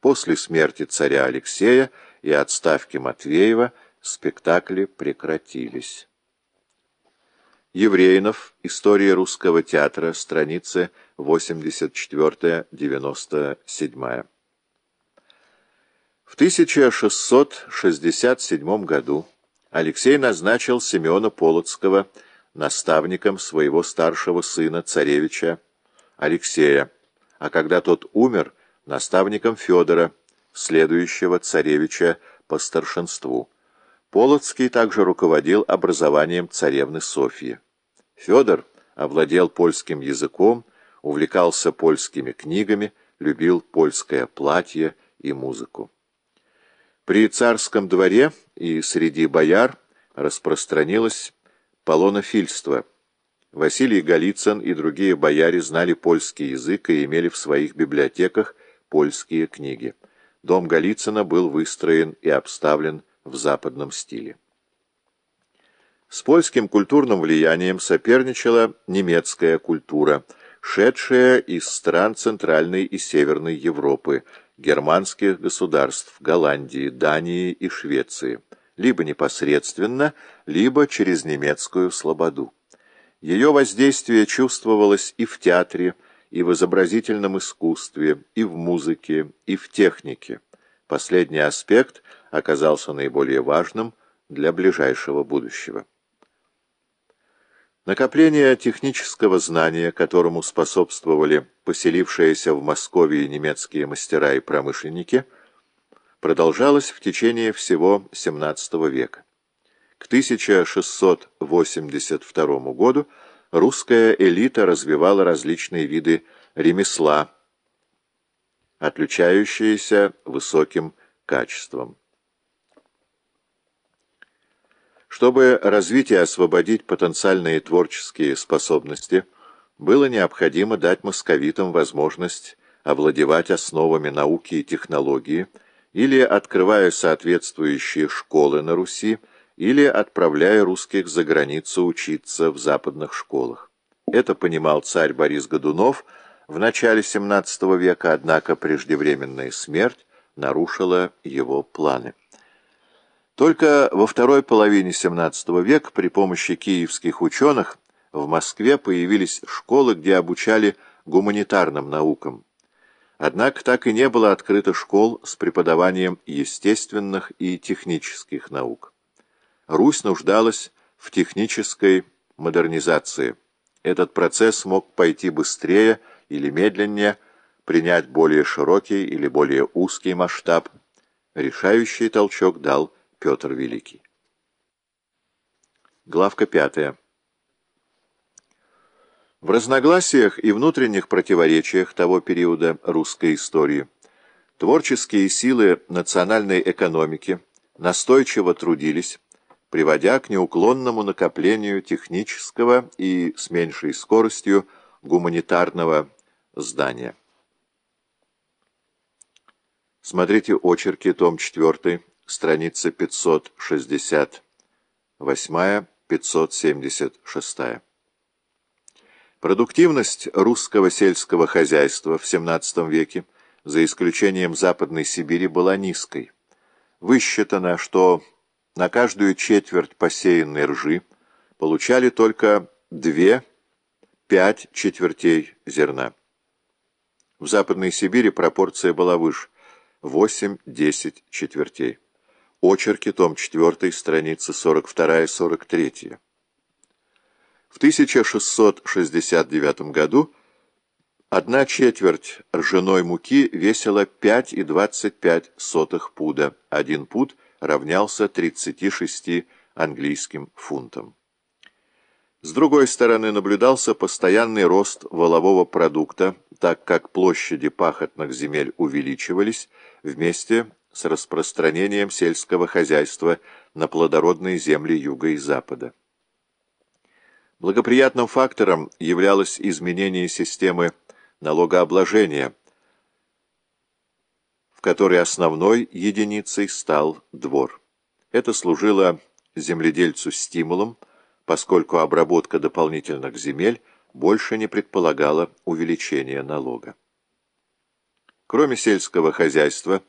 После смерти царя Алексея и отставки Матвеева спектакли прекратились. Еврейнов. История русского театра. Страницы 84-97. В 1667 году Алексей назначил Семена Полоцкого наставником своего старшего сына, царевича Алексея, а когда тот умер, наставником Федора, следующего царевича по старшинству. Полоцкий также руководил образованием царевны Софьи. Федор овладел польским языком, увлекался польскими книгами, любил польское платье и музыку. При царском дворе и среди бояр распространилось полонофильство. Василий Голицын и другие бояре знали польский язык и имели в своих библиотеках польские книги. Дом Голицына был выстроен и обставлен в западном стиле. С польским культурным влиянием соперничала немецкая культура, шедшая из стран Центральной и Северной Европы, германских государств, Голландии, Дании и Швеции, либо непосредственно, либо через немецкую слободу. Ее воздействие чувствовалось и в театре, и в изобразительном искусстве, и в музыке, и в технике. Последний аспект оказался наиболее важным для ближайшего будущего. Накопление технического знания, которому способствовали поселившиеся в Москве немецкие мастера и промышленники, продолжалось в течение всего XVII века. К 1682 году русская элита развивала различные виды ремесла, отличающиеся высоким качеством. Чтобы развить и освободить потенциальные творческие способности, было необходимо дать московитам возможность овладевать основами науки и технологии или открывая соответствующие школы на Руси, или отправляя русских за границу учиться в западных школах. Это понимал царь Борис Годунов в начале XVII века, однако преждевременная смерть нарушила его планы. Только во второй половине XVII века при помощи киевских ученых в Москве появились школы, где обучали гуманитарным наукам. Однако так и не было открыто школ с преподаванием естественных и технических наук. Русь нуждалась в технической модернизации. Этот процесс мог пойти быстрее или медленнее, принять более широкий или более узкий масштаб. Решающий толчок дал Петр Великий. Главка пятая. В разногласиях и внутренних противоречиях того периода русской истории творческие силы национальной экономики настойчиво трудились приводя к неуклонному накоплению технического и с меньшей скоростью гуманитарного здания. Смотрите очерки, том 4, страница 568-576. Продуктивность русского сельского хозяйства в XVII веке, за исключением Западной Сибири, была низкой. Высчитано, что на каждую четверть посеянной ржи получали только две-пять четвертей зерна. В Западной Сибири пропорция была выше – 8-10 четвертей. Очерки, том 4, страницы 42-43. В 1669 году одна четверть ржаной муки весила 5,25 пуда, один пуд – равнялся 36 английским фунтам. С другой стороны, наблюдался постоянный рост волового продукта, так как площади пахотных земель увеличивались вместе с распространением сельского хозяйства на плодородные земли юга и запада. Благоприятным фактором являлось изменение системы налогообложения – которой основной единицей стал двор. Это служило земледельцу стимулом, поскольку обработка дополнительных земель больше не предполагала увеличения налога. Кроме сельского хозяйства,